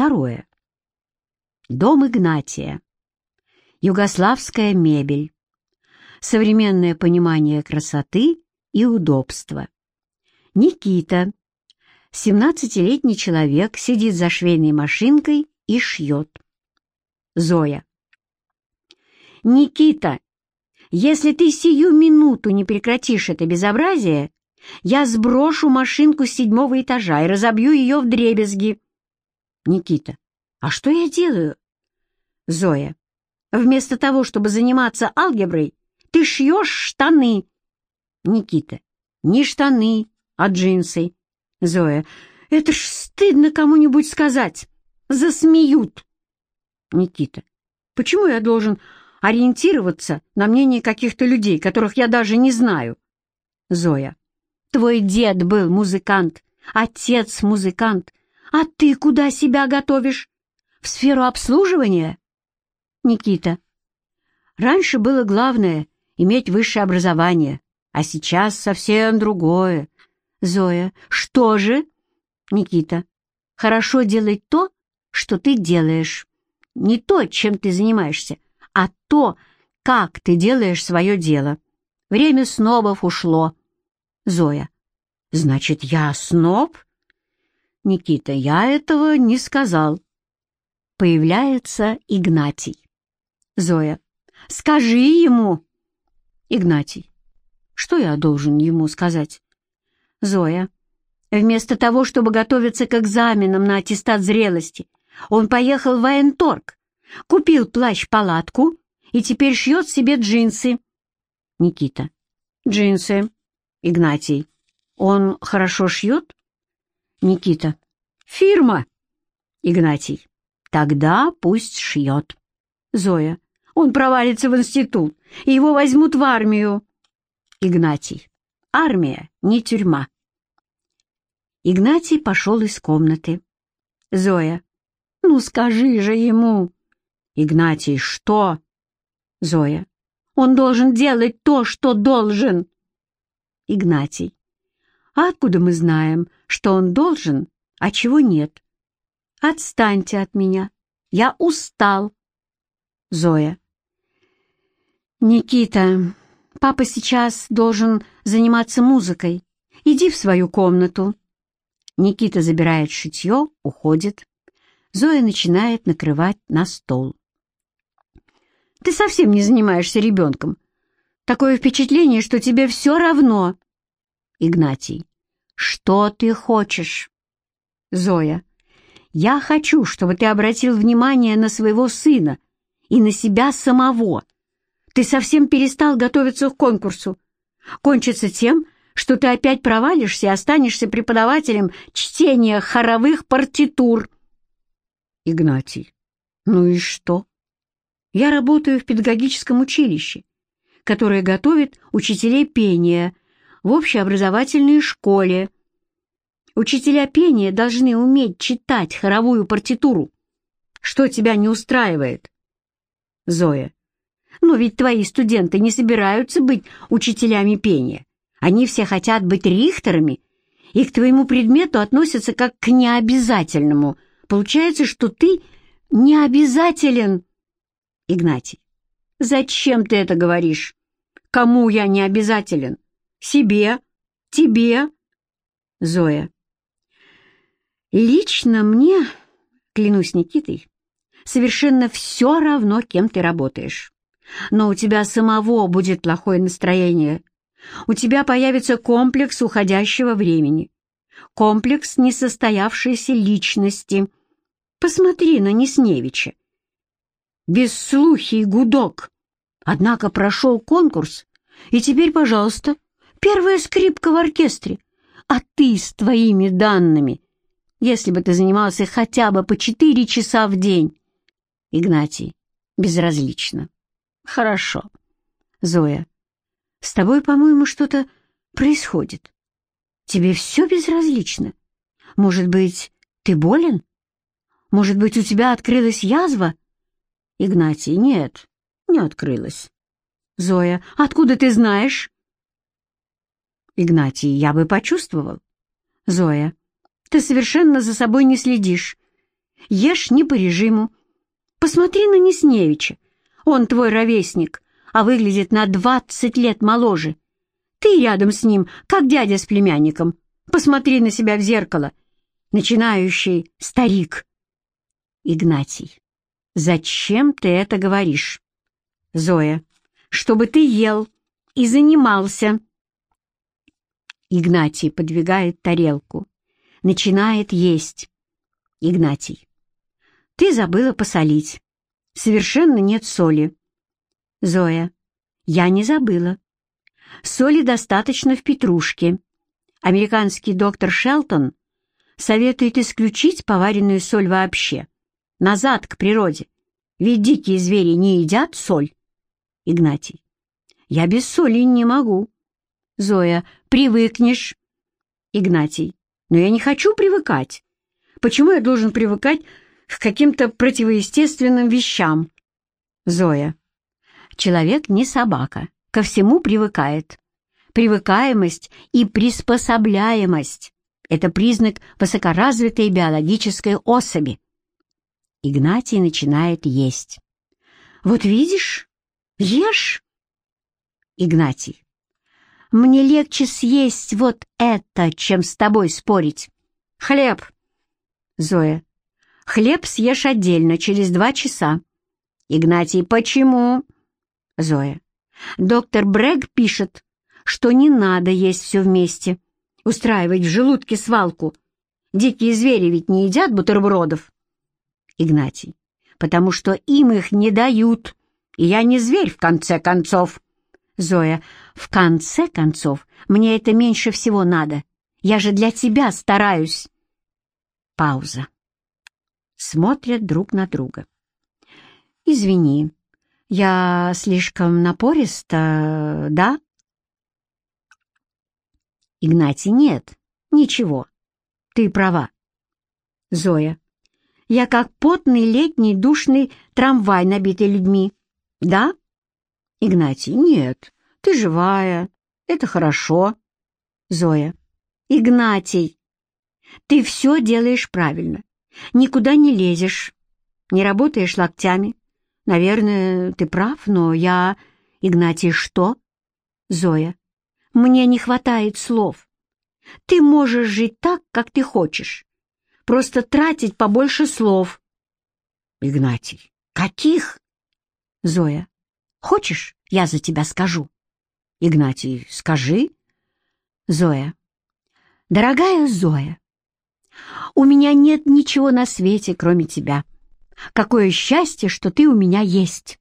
Второе. Дом Игнатия. Югославская мебель. Современное понимание красоты и удобства. Никита. 17-летний человек сидит за швейной машинкой и шьет. Зоя. «Никита, если ты сию минуту не прекратишь это безобразие, я сброшу машинку с седьмого этажа и разобью ее в дребезги». Никита. «А что я делаю?» Зоя. «Вместо того, чтобы заниматься алгеброй, ты шьешь штаны». Никита. «Не штаны, а джинсы». Зоя. «Это ж стыдно кому-нибудь сказать. Засмеют». Никита. «Почему я должен ориентироваться на мнение каких-то людей, которых я даже не знаю?» Зоя. «Твой дед был музыкант, отец музыкант, а ты куда себя готовишь? В сферу обслуживания?» Никита. «Раньше было главное — иметь высшее образование, а сейчас совсем другое. Зоя. Что же? Никита. Хорошо делать то, что ты делаешь. Не то, чем ты занимаешься, а то, как ты делаешь свое дело. Время снобов ушло. Зоя. Значит, я сноб? Никита, я этого не сказал. Появляется Игнатий. Зоя. Скажи ему. Игнатий. Что я должен ему сказать? Зоя. Вместо того, чтобы готовиться к экзаменам на аттестат зрелости, он поехал в военторг, купил плащ-палатку и теперь шьет себе джинсы. Никита. Джинсы. Игнатий. Он хорошо шьет? Никита. Фирма. Игнатий. Тогда пусть шьет. Зоя. Он провалится в институт, и его возьмут в армию. Игнатий. Армия, не тюрьма. Игнатий пошел из комнаты. Зоя. «Ну скажи же ему!» Игнатий. «Что?» Зоя. «Он должен делать то, что должен!» Игнатий. «А откуда мы знаем, что он должен, а чего нет? Отстаньте от меня. Я устал!» Зоя. «Никита, Папа сейчас должен заниматься музыкой. Иди в свою комнату». Никита забирает шитье, уходит. Зоя начинает накрывать на стол. «Ты совсем не занимаешься ребенком. Такое впечатление, что тебе все равно». Игнатий. «Что ты хочешь?» Зоя. «Я хочу, чтобы ты обратил внимание на своего сына и на себя самого. Ты совсем перестал готовиться к конкурсу. Кончится тем, что ты опять провалишься и останешься преподавателем чтения хоровых партитур. Игнатий. Ну и что? Я работаю в педагогическом училище, которое готовит учителей пения в общеобразовательной школе. Учителя пения должны уметь читать хоровую партитуру. Что тебя не устраивает? Зоя. Но ведь твои студенты не собираются быть учителями пения. Они все хотят быть рихтерами, и к твоему предмету относятся как к необязательному. Получается, что ты не обязателен. Игнатий, зачем ты это говоришь? Кому я не обязателен? Себе? Тебе? Зоя. Лично мне, клянусь Никитой, совершенно все равно, кем ты работаешь но у тебя самого будет плохое настроение. У тебя появится комплекс уходящего времени, комплекс несостоявшейся личности. Посмотри на Несневича. Бесслухий гудок. Однако прошел конкурс, и теперь, пожалуйста, первая скрипка в оркестре. А ты с твоими данными, если бы ты занимался хотя бы по четыре часа в день. Игнатий, безразлично. Хорошо. Зоя, с тобой, по-моему, что-то происходит. Тебе все безразлично. Может быть, ты болен? Может быть, у тебя открылась язва? Игнатий, нет, не открылась. Зоя, откуда ты знаешь? Игнатий, я бы почувствовал. Зоя, ты совершенно за собой не следишь. Ешь не по режиму. Посмотри на Несневича. Он твой ровесник, а выглядит на двадцать лет моложе. Ты рядом с ним, как дядя с племянником. Посмотри на себя в зеркало. Начинающий старик. Игнатий, зачем ты это говоришь? Зоя, чтобы ты ел и занимался. Игнатий подвигает тарелку, начинает есть. Игнатий, ты забыла посолить. Совершенно нет соли. Зоя, я не забыла. Соли достаточно в петрушке. Американский доктор Шелтон советует исключить поваренную соль вообще. Назад к природе. Ведь дикие звери не едят соль. Игнатий. Я без соли не могу. Зоя. Привыкнешь. Игнатий. Но я не хочу привыкать. Почему я должен привыкать к каким-то противоестественным вещам? Зоя. Человек не собака, ко всему привыкает. Привыкаемость и приспособляемость — это признак высокоразвитой биологической особи. Игнатий начинает есть. «Вот видишь, ешь!» Игнатий. «Мне легче съесть вот это, чем с тобой спорить. Хлеб!» Зоя. «Хлеб съешь отдельно, через два часа». Игнатий. «Почему?» Зоя. «Доктор Брэг пишет, что не надо есть все вместе, устраивать в желудке свалку. Дикие звери ведь не едят бутербродов». Игнатий. «Потому что им их не дают, и я не зверь, в конце концов». Зоя. «В конце концов, мне это меньше всего надо. Я же для тебя стараюсь». Пауза. Смотрят друг на друга. «Извини, я слишком напориста, да?» Игнатий, нет, ничего, ты права. Зоя, я как потный летний душный трамвай, набитый людьми. Да? Игнатий, нет, ты живая, это хорошо. Зоя, Игнатий, ты все делаешь правильно, никуда не лезешь, не работаешь локтями. Наверное, ты прав, но я... Игнатий, что? Зоя, мне не хватает слов. Ты можешь жить так, как ты хочешь. Просто тратить побольше слов. Игнатий. Каких? Зоя. Хочешь, я за тебя скажу? Игнатий. Скажи. Зоя. Дорогая Зоя, у меня нет ничего на свете, кроме тебя. Какое счастье, что ты у меня есть.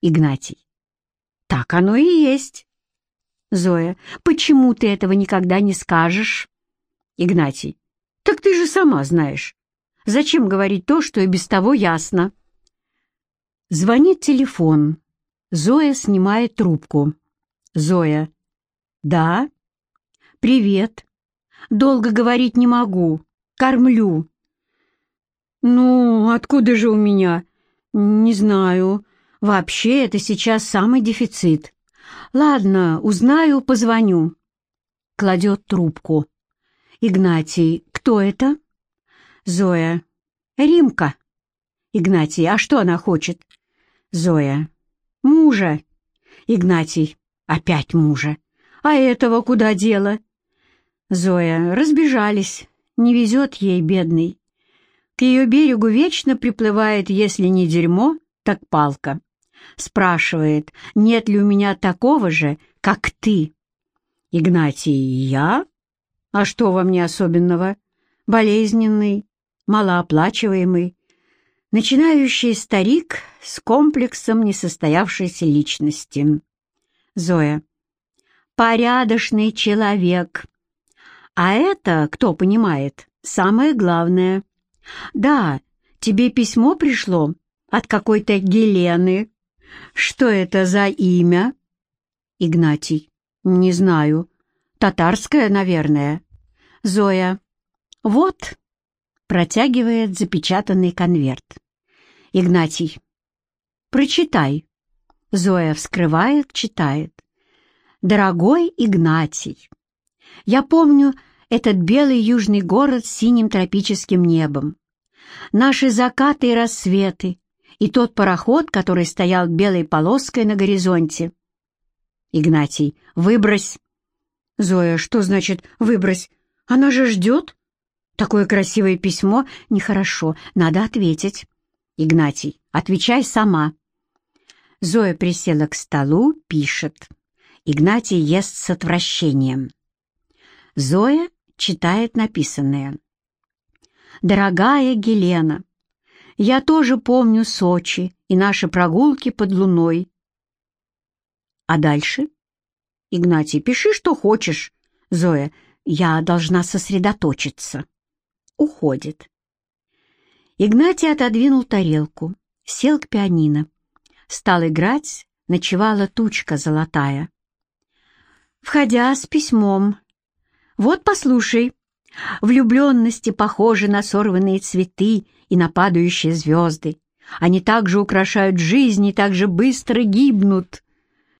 Игнатий. Так оно и есть. Зоя, почему ты этого никогда не скажешь? Игнатий, так ты же сама знаешь. Зачем говорить то, что и без того ясно? Звонит телефон. Зоя снимает трубку. Зоя. Да? Привет. Долго говорить не могу. Кормлю. Ну, откуда же у меня? Не знаю. Вообще, это сейчас самый дефицит. «Ладно, узнаю, позвоню». Кладет трубку. «Игнатий, кто это?» «Зоя». «Римка». «Игнатий, а что она хочет?» «Зоя». «Мужа». «Игнатий». «Опять мужа». «А этого куда дело?» Зоя. «Разбежались. Не везет ей, бедный. К ее берегу вечно приплывает, если не дерьмо, так палка. Спрашивает, нет ли у меня такого же, как ты. Игнатий, я? А что во мне особенного? Болезненный, малооплачиваемый, начинающий старик с комплексом несостоявшейся личности. Зоя. Порядочный человек. А это, кто понимает, самое главное. Да, тебе письмо пришло от какой-то Гелены. Что это за имя? Игнатий. Не знаю. Татарское, наверное. Зоя. Вот. Протягивает запечатанный конверт. Игнатий. Прочитай. Зоя вскрывает, читает. Дорогой Игнатий, я помню этот белый южный город с синим тропическим небом. наши закаты и рассветы, и тот пароход, который стоял белой полоской на горизонте. Игнатий, выбрось. Зоя, что значит «выбрось»? Она же ждет. Такое красивое письмо нехорошо, надо ответить. Игнатий, отвечай сама. Зоя присела к столу, пишет. Игнатий ест с отвращением. Зоя читает написанное. «Дорогая Гелена, я тоже помню Сочи и наши прогулки под луной». «А дальше?» «Игнатий, пиши, что хочешь». «Зоя, я должна сосредоточиться». Уходит. Игнатий отодвинул тарелку, сел к пианино. Стал играть, ночевала тучка золотая. Входя с письмом. «Вот, послушай, влюбленности похожи на сорванные цветы и на падающие звезды. Они также украшают жизнь и так же быстро гибнут.